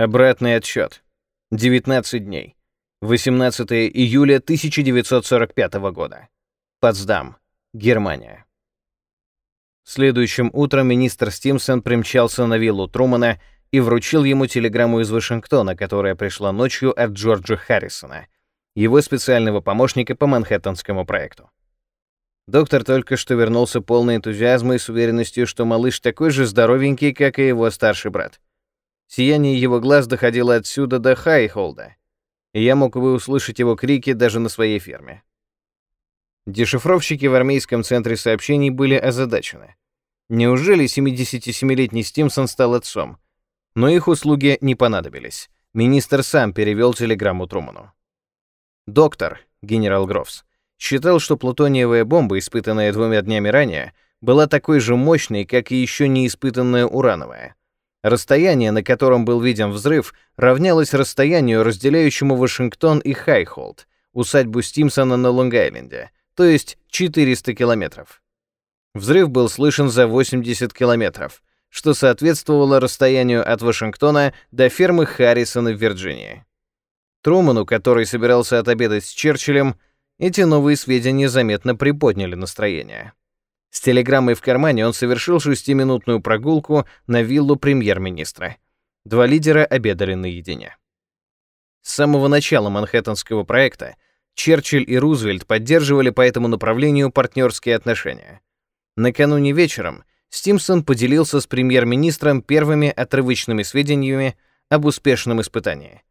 Обратный отсчет. 19 дней. 18 июля 1945 года. Потсдам, Германия. Следующим утром министр Стимсон примчался на виллу Трумана и вручил ему телеграмму из Вашингтона, которая пришла ночью от Джорджа Харрисона, его специального помощника по Манхэттенскому проекту. Доктор только что вернулся полный энтузиазма и с уверенностью, что малыш такой же здоровенький, как и его старший брат. Сияние его глаз доходило отсюда до Хайхолда, и я мог бы услышать его крики даже на своей ферме. Дешифровщики в армейском центре сообщений были озадачены. Неужели 77-летний Стимсон стал отцом? Но их услуги не понадобились. Министр сам перевел телеграмму Труману. Доктор, генерал Грофс, считал, что плутониевая бомба, испытанная двумя днями ранее, была такой же мощной, как и еще не испытанная урановая. Расстояние, на котором был виден взрыв, равнялось расстоянию, разделяющему Вашингтон и Хайхолд, усадьбу Стимсона на Лонг-Айленде, то есть 400 километров. Взрыв был слышен за 80 километров, что соответствовало расстоянию от Вашингтона до фермы Харрисона в Вирджинии. Труману, который собирался отобедать с Черчиллем, эти новые сведения заметно приподняли настроение. С телеграммой в кармане он совершил шестиминутную прогулку на виллу премьер-министра. Два лидера обедали наедине. С самого начала Манхэттенского проекта Черчилль и Рузвельт поддерживали по этому направлению партнерские отношения. Накануне вечером Стимсон поделился с премьер-министром первыми отрывочными сведениями об успешном испытании.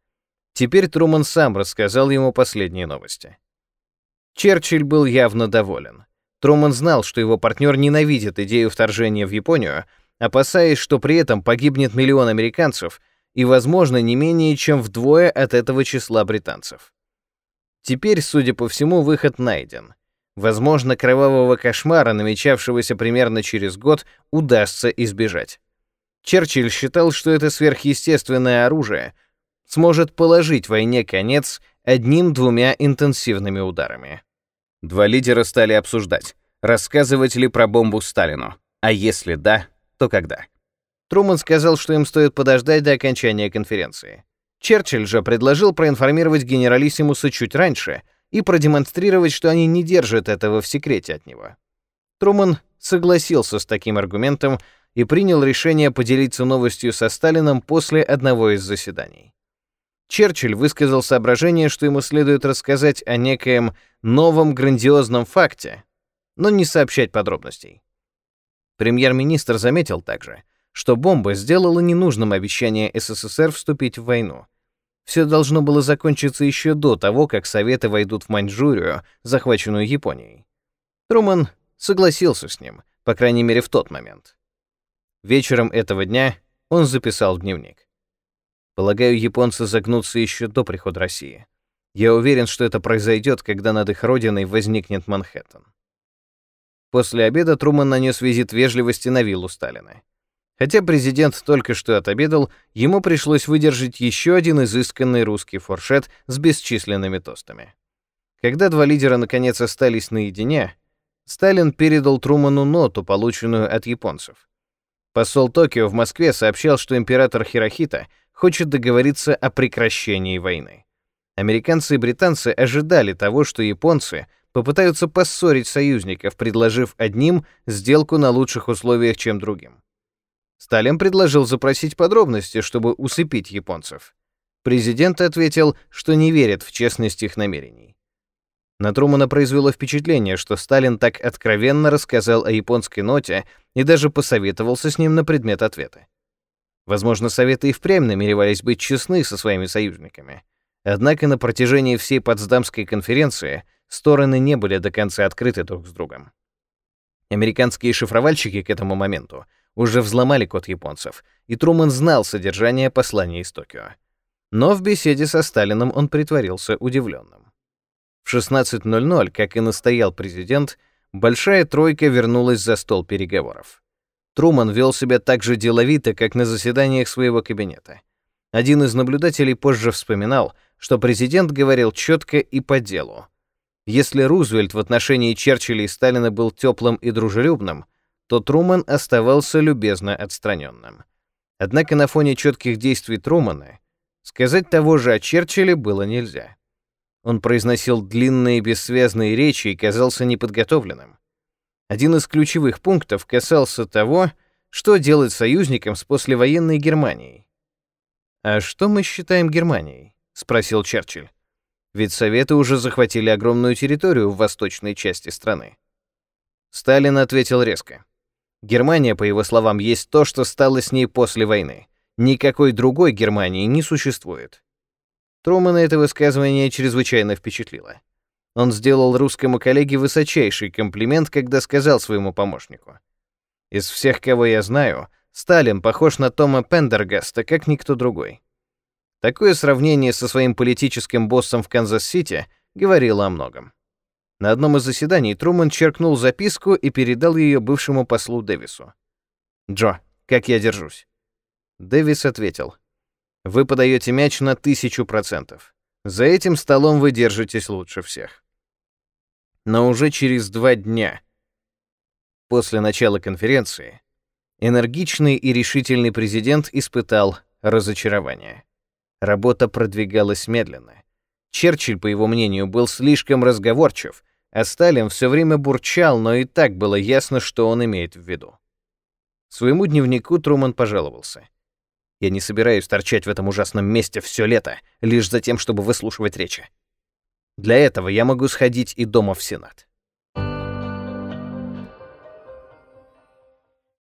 Теперь Труман сам рассказал ему последние новости. Черчилль был явно доволен. Труман знал, что его партнер ненавидит идею вторжения в Японию, опасаясь, что при этом погибнет миллион американцев и, возможно, не менее чем вдвое от этого числа британцев. Теперь, судя по всему, выход найден. Возможно, кровавого кошмара, намечавшегося примерно через год, удастся избежать. Черчилль считал, что это сверхъестественное оружие сможет положить войне конец одним-двумя интенсивными ударами. Два лидера стали обсуждать, рассказывать ли про бомбу Сталину, а если да, то когда. Труман сказал, что им стоит подождать до окончания конференции. Черчилль же предложил проинформировать генералиссимуса чуть раньше и продемонстрировать, что они не держат этого в секрете от него. Труман согласился с таким аргументом и принял решение поделиться новостью со Сталином после одного из заседаний. Черчилль высказал соображение, что ему следует рассказать о некоем новом грандиозном факте, но не сообщать подробностей. Премьер-министр заметил также, что бомба сделала ненужным обещание СССР вступить в войну. Все должно было закончиться еще до того, как Советы войдут в Маньчжурию, захваченную Японией. Труман согласился с ним, по крайней мере в тот момент. Вечером этого дня он записал в дневник. Полагаю, японцы загнутся еще до прихода России. Я уверен, что это произойдет, когда над их родиной возникнет Манхэттен. После обеда Труман нанес визит вежливости на виллу Сталина. Хотя президент только что отобедал, ему пришлось выдержать еще один изысканный русский форшет с бесчисленными тостами. Когда два лидера наконец остались наедине, Сталин передал Труману ноту, полученную от японцев. Посол Токио в Москве сообщал, что император Хирохита хочет договориться о прекращении войны. Американцы и британцы ожидали того, что японцы попытаются поссорить союзников, предложив одним сделку на лучших условиях, чем другим. Сталин предложил запросить подробности, чтобы усыпить японцев. Президент ответил, что не верит в честность их намерений. На Трумана произвело впечатление, что Сталин так откровенно рассказал о японской ноте и даже посоветовался с ним на предмет ответа. Возможно, Советы и впрямь намеревались быть честны со своими союзниками. Однако на протяжении всей Потсдамской конференции стороны не были до конца открыты друг с другом. Американские шифровальщики к этому моменту уже взломали код японцев, и Труман знал содержание послания из Токио. Но в беседе со Сталином он притворился удивленным. В 16.00, как и настоял президент, Большая Тройка вернулась за стол переговоров. Труман вел себя так же деловито, как на заседаниях своего кабинета. Один из наблюдателей позже вспоминал, что президент говорил четко и по делу. Если Рузвельт в отношении Черчилля и Сталина был теплым и дружелюбным, то Труман оставался любезно отстраненным. Однако на фоне четких действий Трумана сказать того же о Черчилле было нельзя. Он произносил длинные бессвязные речи и казался неподготовленным. Один из ключевых пунктов касался того, что делать союзникам с послевоенной Германией. «А что мы считаем Германией?» — спросил Черчилль. «Ведь Советы уже захватили огромную территорию в восточной части страны». Сталин ответил резко. Германия, по его словам, есть то, что стало с ней после войны. Никакой другой Германии не существует. Трумана это высказывание чрезвычайно впечатлило. Он сделал русскому коллеге высочайший комплимент, когда сказал своему помощнику. «Из всех, кого я знаю, Сталин похож на Тома Пендергаста, как никто другой». Такое сравнение со своим политическим боссом в Канзас-Сити говорило о многом. На одном из заседаний Труман черкнул записку и передал ее бывшему послу Дэвису. «Джо, как я держусь?» Дэвис ответил. «Вы подаете мяч на тысячу процентов. За этим столом вы держитесь лучше всех». Но уже через два дня после начала конференции энергичный и решительный президент испытал разочарование. Работа продвигалась медленно. Черчилль, по его мнению, был слишком разговорчив, а Сталин все время бурчал, но и так было ясно, что он имеет в виду. Своему дневнику Труман пожаловался. «Я не собираюсь торчать в этом ужасном месте все лето, лишь за тем, чтобы выслушивать речи. Для этого я могу сходить и дома в Сенат.